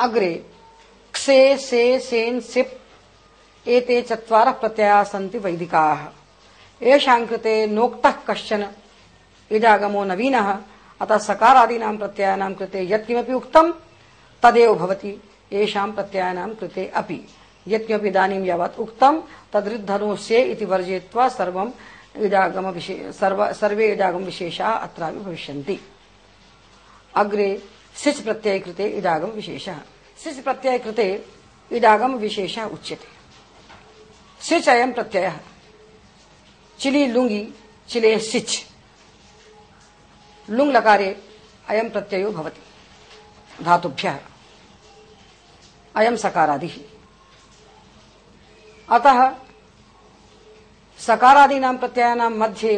अग्रे। क्षे से, सेन, सिप, एते चत्वारः प्रत्ययाः सन्ति वैदिकाः। येषां कृते नोक्तः कश्चन इडागमो नवीनः। अतः सकारादीनां प्रत्ययानां कृते यत्किमपि उक्तं, तदेव भवति येषां प्रत्ययानां कृते अपि। यत्किमपि यावत् उक्तं, तदृद्धनुस्य इति वर्जयित्वा इडागम विशे, सर्व, सर्वे इडागम विशेषाः अत्रापि भविष्यन्ति। अग्रे सिच प्रत्यय कृते इडागम विशेषः सिच प्रत्यय कृते इडागम विशेषः उच्यते सिच अयं प्रत्ययः चिलि लुङ्गि चिले सिच लुङ् लकारे अयं प्रत्ययो भवति धातुभ्यः अयं सकारादिः अतः सकारादीनां प्रत्ययानां मध्ये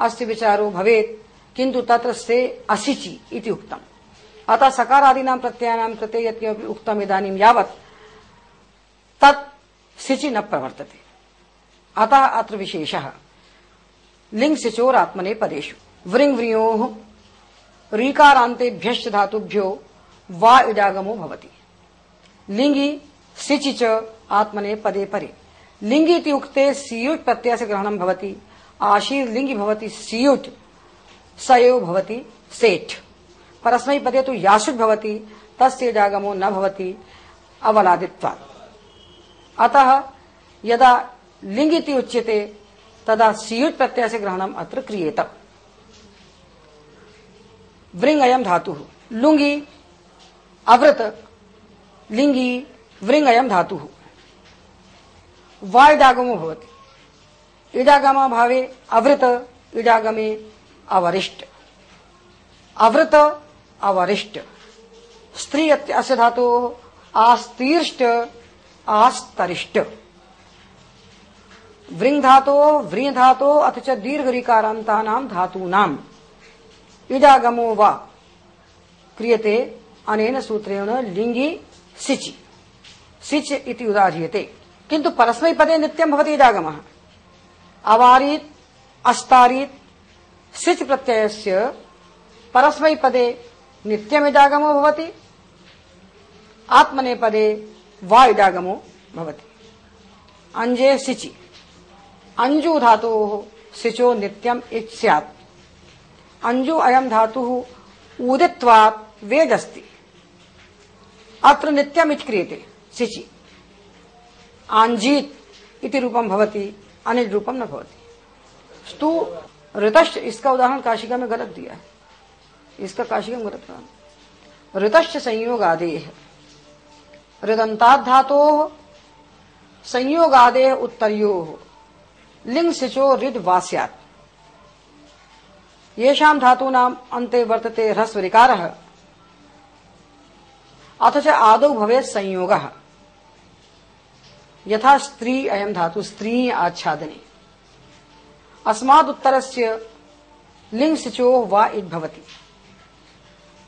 अस्य विचारो भवेत् किन्तु तत्र से असिचि इति उक्तम् अतः सकारादीनां प्रत्ययानां कृते यत्किमपि उक्तम् इदानीं यावत् तत् सिचि न प्रवर्तते। अतः अत्र विशेषः। लिङ् सिचोरात्मने पदेषु। व्रिङ् व्रियोः रीकारान्तेभ्यश्च धातुभ्यो वा इडागमो भवति। लिङ्गि सिचि च आत्मने पदे परे। लिङ्गि इति उक्ते सियुट् प्रत्ययस्य ग्रहणं भवति। आशीर् लिङ्गि भवति सियुट्। स एव भवति सेठ परस्मैपदे तु यासुट् भवति, तस्य इडागमो न भवति अवलादित्वात् अतः यदा लिंग उच्यते, तदा सियुट् प्रत्ययस्य ग्रहणम् अत्र क्रियेत। वृङ् अयं धातुः। लुङ्गि, अवृत, लिङ्गि, वृङ् अयं धातुः। वा इडागमो भवति। इडागमाभावे अवृत इडागमे अवरिष्ट। अवृत अवरिष्ट। स्त्री अस्य धातोः आस्तीर्ष्ट, आस्तरिष्ट। वृंग धातो व्री धातो अथ च दीर्घ दीर्घरिकारान्तानां धातूनाम् इडागमो वा। क्रियते अनेन सूत्रेण लिङ्गि सिचि। सिच इति उदाह्रियते किन्तु परस्मैपदे नित्यं भवति इडागमः अवारीत्, अस्तारीत्, सिच प्रत्ययस्य परस्मैपदे नित्यमिडागमो भवति। आत्मनेपदे वा इडागमो भवति। अंजे सिचि। अंजु धातु सिचो नित्यम इच अंजु अयम धातु उदित्वात् वेद अस्ति अत्र नित्यम इच क्रियते सिचि। आंजीत इति रूपम भवति, अनिल रूपम न भवति। स्तु ऋतश्च इसका उदाहरण काशिका में गलत दिया है। इसका काशिका में ऋतश्च संयोग आदेह ऋदंतात् धातो संयोग आदेह उत्तरयो। लिंग सिचो रिड वास्यात् येषां धातूनाम् अन्ते वर्तते ह्रस्व ऋकारः अथ च आदौ भवेत् संयोगः। यथा स्त्री, अयं धातु स्त्री आच्छादने। अस्मादुत्तरस्य लिंग सिचो वा इति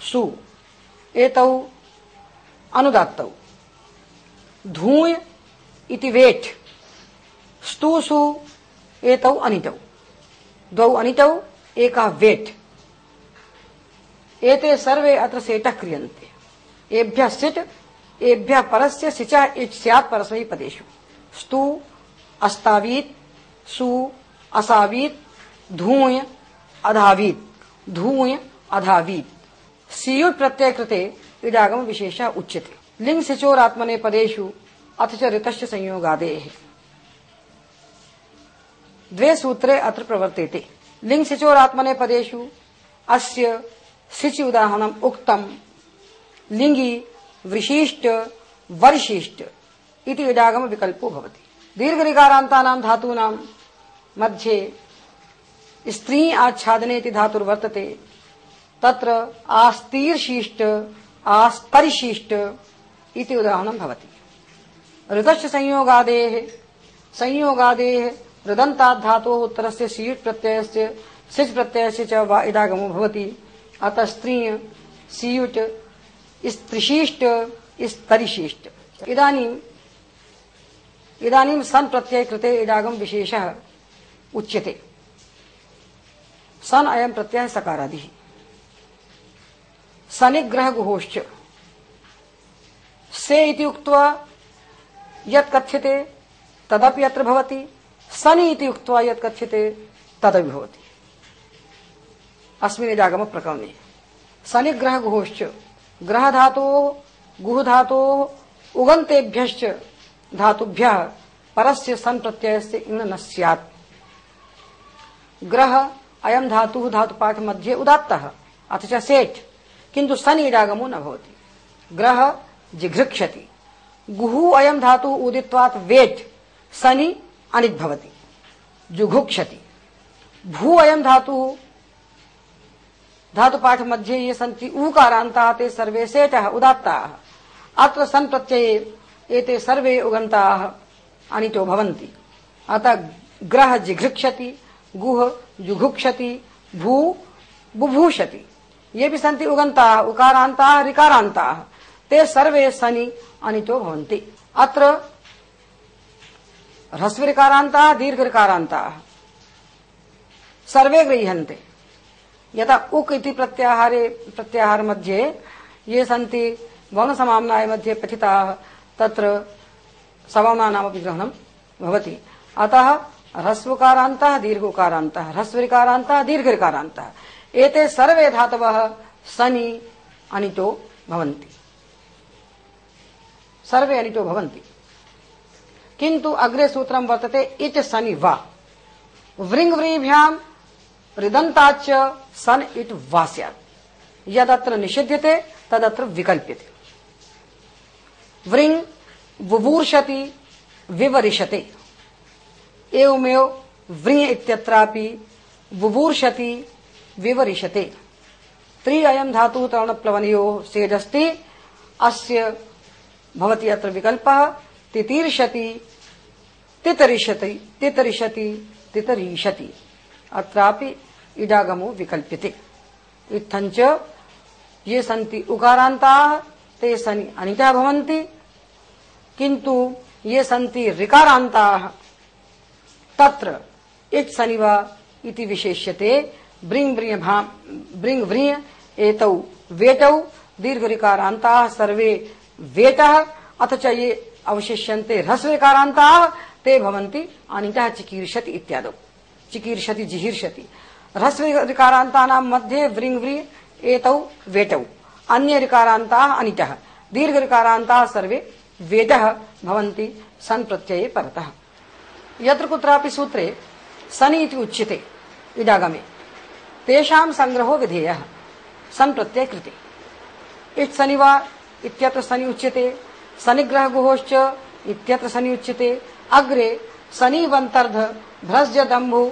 सु एतौ अनुदात्तौ धूय इति वेट् स्तु सु एतौ अनितौ द्वौ अनितौ एकः वेट् एते सर्वे अत्र सेटः क्रियन्ते एभ्यः सिट् एभ्यः परस्य सिचः इच् स्यात् परस्मैपदेषु स्तु अस्तावीत् सु असावीत् धूय अधावीत् धूय अधावीत् सियुट् प्रत्यय कृते इडागम विशेष उच्यते। लिंग सिचोरात्मने पदेषु अथ च ऋतश्च संयोगादेः। द्वे सूत्रे अत्र प्रवर्तेते। लिंग सिचोरात्मने पदेषु अस्य सिचि उदाहरणम् उक्तम्, लिंगी विशिष्ट, वर्शिष्ट इति इडागम विकल्पो भवति। दीर्घनिकारान्तानां धातूनां मध्ये स्त्री आच्छादने इति धातुर्वर्तते। तत्र आस्तीर्शिष्ट आस्तरिशिष्ट इति उदाहरणं भवति। ऋतश्च संयोगादेः संयोगादेः ऋदन्तात् धातोः उत्तरस्य सीट् प्रत्ययस्य सिच् प्रत्ययस्य च वा इडागमो भवति। अतः स्त्रीय सीयुट्, स्त्रिशिष्ट स्तरिशिष्ट इदानीम् इदानीं सन् प्रत्यय कृते इडागम विशेषः उच्यते। सन अयं प्रत्ययः सकारादिः। सनिग्रह गुहोश्च से इति उक्त्वा यत् कथ्यते, तदपि अत्र भवति। सनि इति उक्त्वा यत् कथ्यते, तदपि भवति। अस्मिन् इदागम प्रकरणे सनिग्रह गुहोश्च ग्रह धातोः गुह धातोः उगन्तेभ्यश्च धातुभ्यः, परस्य सन् प्रत्ययस्य इन् न स्यात्। ग्रह अयं धातुः धातुपाठ मध्ये उदात्तः, अथ च सेठ किन्तु सन् इडागमो न भवति। ग्रह जिघृक्षति। गुहु अयं धातुः उदित्वात् वेट्, सनि अनित् भवति जुघुक्षति। भू अयं धातुः धातुपाठ मध्ये ये सन्ति, ऊकारान्ताः ते सर्वे सेटः, उदात्ताः। अत्र सन् प्रत्यये एते सर्वे उगन्ताः अनितो भवन्ति। अतः ग्रह जिघृक्षति, गुह जुघुक्षति, भू बुभूषति। ये भी सन्ति उगन्ताः उकारान्ताः ऋकारान्ताः ते सर्वे सनि अनितो भवन्ति। अत्र ह्रस्वऋकारान्ताः दीर्घऋकारान्ताः सर्वे गृह्यन्ते। यथा उक् इति प्रत्याहारे, प्रत्याहार मध्ये ये सन्ति वर्णसमाम्नाय मध्ये पठिताः, तत्र सवर्णानामपि ग्रहणं भवति। अतः ह्रस्वकारान्तः दीर्घोकारान्तः ह्रस्वऋकारान्तः दीर्घऋकारान्तः एते सर्वे धातवः सनि अनितो भवन्ति। सर्वे अनितो भवन्ति। किन्तु अग्रे सूत्रं वर्तते इच सनि वा। वृङ् व्रीभ्यां ऋदन्ताच्च सन इट वा स्यात् यदत्र निषिध्यते तदत्र विकल्प्यते। वृङ् बुभूर्षति, विवरिषते। एवमेव वृङ् इत्यत्रापि बुभूर्षति विवरिषते त्रि अयं धातुः तरणप्लवनयोः सेजस्ति। अस्य भवति अत्र विकल्पः, तितीर्षति तितरिषति तितरिषति तितरीषति। अत्रापि इडागमो विकल्प्यते। इत्थञ्च ये सन्ति उकारान्ताः, ते सनि अनिता भवन्ति। किन्तु ये सन्ति ऋकारान्ताः, तत्र इट् सनिवा इति विशेष्यते ब्रिङ् ब्रिय ब्रिङ् व्रिय एतौ वेटौ दीर्घऋकारान्ताः सर्वे वेट, अथ च ये अवशिष्यन्ते ह्रस्वकारान्ताः ते भवन्ति अनितः चिकीर्षति इत्यादौ। चिकीर्षति, जिहीर्षति। ह्रस्व ह्रस्वकारान्तानां मध्ये वृङ् व्रि एतौ वेटौ। अन्य ऋकारान्ताः अनितः। दीर्घऋकारान्ताः सर्वे वेटः भवन्ति, सन् प्रत्यये परतः। यत्र कुत्रापि सूत्रे सनि इति उच्यते इडागमे तेषां संग्रहो विधेयः सन् प्रत्यय कृते। इट् शनिवा इत्यत्र शनि उच्यते शनिग्रह गुहोश्च इत्यत्र शनि उच्यते। अग्रे शनिवन्तर्ध भ्रज दम्भु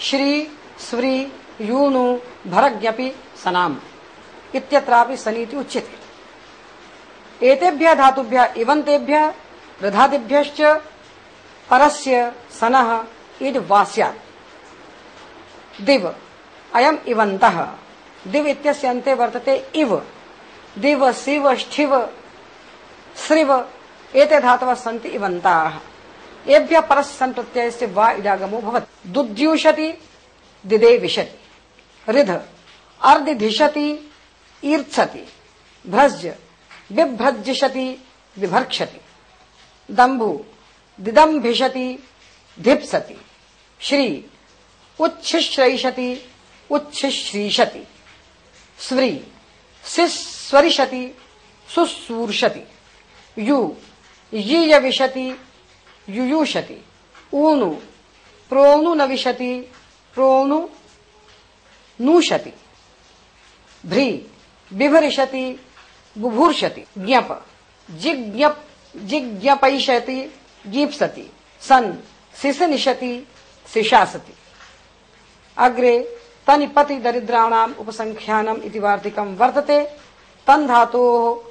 श्री स्व्री यूनु भरज्ञपि सनाम इत्यत्रापि शनीति उच्यते। एतेभ्यः धातुभ्यः इवन्तेभ्यः रधादिभ्यश्च परस्य सनः इड् वा स्यात्। दिव। अयम् इवंत दिव इत्यस्य अन्ते वर्तते इव। दिव, शिव ष्ठिव श्रिव एते धातवः सन्ति इवन्ताः। एभ्यः परस्य सन् प्रत्ययस्य वा इडागमो भवति। दुद्यूषति, दिदे विशति। रिध अर्धिधिषति ईर्क्षति भ्रज बिभ्रजिषति विभर्क्षति दम्भु, दिदम्भिषति, धिप्सति। श्री, उच्छिश्रयिषति उच्छिश्रीषति। स्व्री सिस्वरिषति सुस्वूर्षति यु यीयविशति युयूषति। ऊनु प्रोणु नविशति प्रोणु नूषति। भ्री, बिभरिषति, बुभूर्षति। ज्ञप, जिज्ञप, जिज्ञपैषति गीप्सति सन, सिसनिषति, सिशासति। अग्रे तनिपति दरिद्राणाम् उपसंख्यानम् इति वार्तिकं वर्तते। तन् धातोः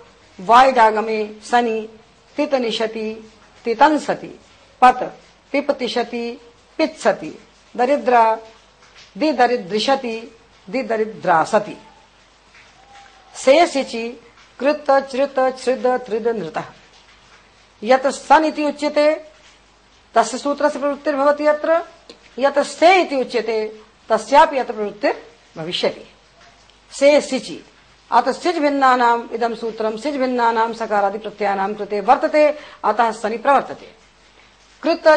वायडागमे सनि तित निशति तितंसति, पत पिपतिशति पित्सति, दरिद्रा दिदरिदृशति दिदरिद्रासति। शेषिचि कृत, चृत, छृद, त्रिद, नृतः। यत सन इति उच्यते, तस्य सूत्रस्य प्रवृत्तिर्भवति अत्र। यत से इति उच्यते तस्यापि अत्र प्रवृत्तिर्भविष्यति से सिचि। अतः सिज भिन्नानाम्, इदं सूत्रं सिज भिन्नानां सकारादि प्रत्ययानां कृते वर्तते, अतः सनि प्रवर्तते। कृत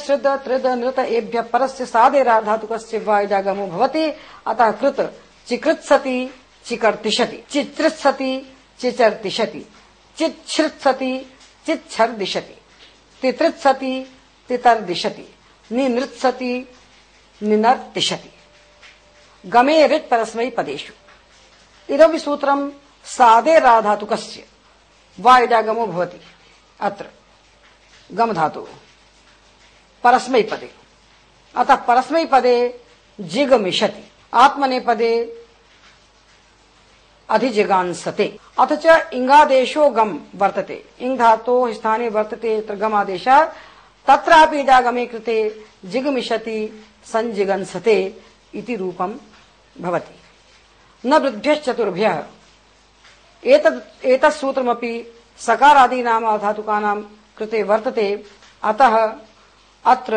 श्रुत त्रिद नृत एभ्य परस्य सादेरा धातुकस्य वा इडागमो भवति, अतः कृत चिकृत्सति चिकर्तिशति चित्रित्सति चिचर्तिशति चिच्छृत्सति चिच्छर्दिशति तितृत्सति तितर्दिशति निनृत्सति निनर्तिशति गमे रिट् परस्मै पदेषु। इदमपि सूत्रं सादे राधातुकस्य। वा इडागमो भवति। अत्र गम धातु परस्मै पदे। अतः परस्मै पदे जिगमिषति। आत्मनेपदे अधिजिगांसते। अथ च इंगादेशो गम वर्तते। इंग धातो स्थाने वर्तते तत्र गमादेश तत्रापि इडागमे कृते जिगमिषति, संजिगंसते इति रूपं भवति। न वृद्भ्यश्चतुर्भ्यः एतत् एतत् सूत्रमपि सकारादीनाम धातुकानां कृते वर्तते। अतः अत्र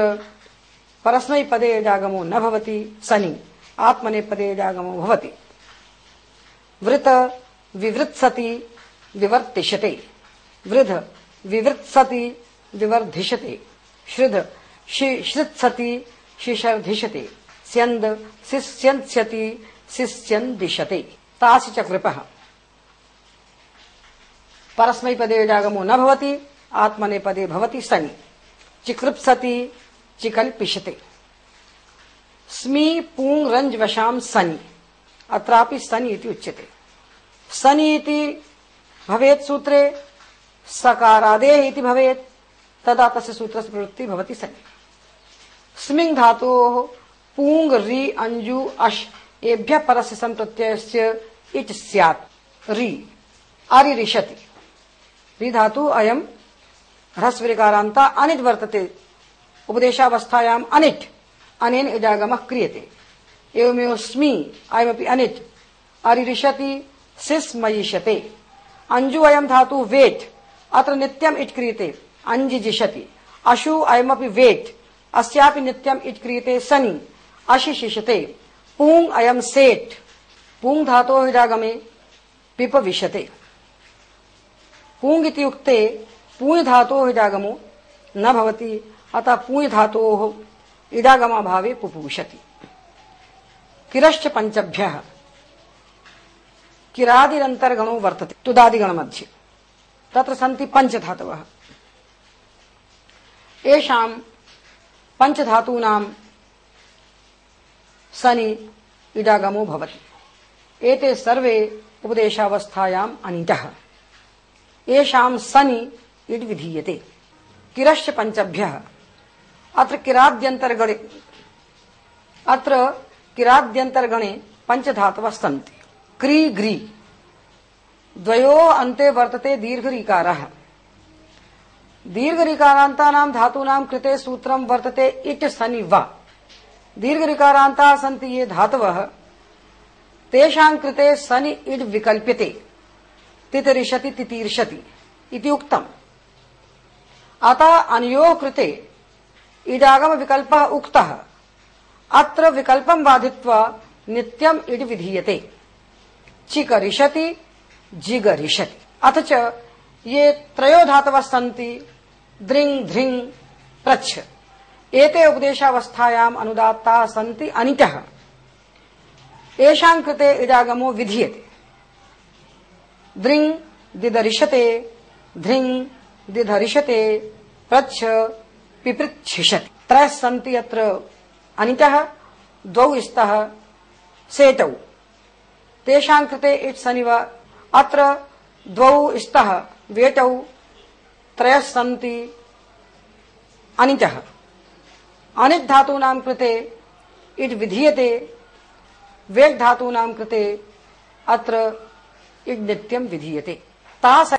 परस्मै पदे इडागमो न भवति, सनि आत्मने पदे इडागमो भवति। वृत विवृत्सति विवर्तिष्यते वृध विवृत्सति विवर्धिष्यते श्रुध श्रुत्सति शिशर्धिष्यते स्यन्द शिष्यन्स्यति शिष्यन्दिशते तासि च कृपः। परस्मैपदे जागमो न भवति, आत्मनेपदे भवति सनि। चिकृप्सति चिकल्पिष्यते स्मी पूङ् रञ्ज वशां सनि। अत्रापि सनि इति उच्यते। सनि इति भवेत् सूत्रे सकारादेः इति भवेत्, तदा तस्य सूत्रस्य प्रवृत्तिः भवति सनि। स्मिङ् धातोः पूङ् रि अञ्जु अश् एभ्यः परस्य सम्प्रत्ययस्य इच् स्यात्। रि। अरिरिषति। रि धातु अयम् ह्रस्वरिकारान्ता अनिट् वर्तते। उपदेशावस्थायाम् अनिट्। अनेन इडागमः क्रियते। एवमेव स्मी अयमपि अनिट्। अरिरिषति सिस्मयिष्यते। अंजु अयम धातु वेट। अत्र नित्यम इट क्रियते। अंजिजिषति अशु अयमपि वेट। अस्यापि नित्यम इट क्रियते सनि। अशिशिषते। पूंग अयम सेट पूंग धातो हिडागमे पिपविशते। पूंग इति उक्ते पूञ् धातो हिडागमो न भवति, अतः पूञ् धातोः इडागमाभावे पुपूषति। किरश्च पञ्चभ्यः। किरादिरन्तर्गणो वर्तते, तुदादिगणमध्ये। तत्र सन्ति पञ्चधातवः। येषां पञ्चधातूनां सनि इडागमो भवति। एते सर्वे उपदेशावस्थायाम् अनितः। येषां सनि इड् विधीयते। किरश्च पञ्चभ्यः। अत्र किराद्यन्तर्गणे अत्र किराद्यन्तर्गणे पञ्चधातवः सन्ति। क्री ग्री। द्वयो अन्ते वर्तते दीर्घरिकारः। दीर्घरिकारान्तानां धातूनां कृते सूत्रं वर्तते इट् सनि वा। दीर्घरिकारान्ताः सन्ति ये धातवः। तेषां कृते सनि इड् विकल्प्यते। तितरिषति तितीर्षति इति उक्तम्। अतः अनयोः कृते इडागम विकल्पः उक्तः। अत्र विकल्पं बाधित्वा नित्यम् इड् विधीयते। चिकरिषति जिगरिषति अथ च ये त्रयो धातवः सन्ति दृङ् धृङ्, प्रच्छ। एते उपदेशावस्थायाम् अनुदात्ताः सन्ति अनितः। येषां कृते इडागमो विधीयते। दृङ् दिदरिषते धृङ् दिधरिषते प्रच्छ पिपृच्छिषति। त्रयः सन्ति अत्र अनितः, द्वौ स्तः, सेतौ। तेषां कृते इट् सनिव अत्र द्वौ स्तः, वेटौ, त्रयः सन्ति अनितः धातूना कृते इट विधीयते वेग धातूनां कृते अत्र इट नित्यम विधीयते। ताः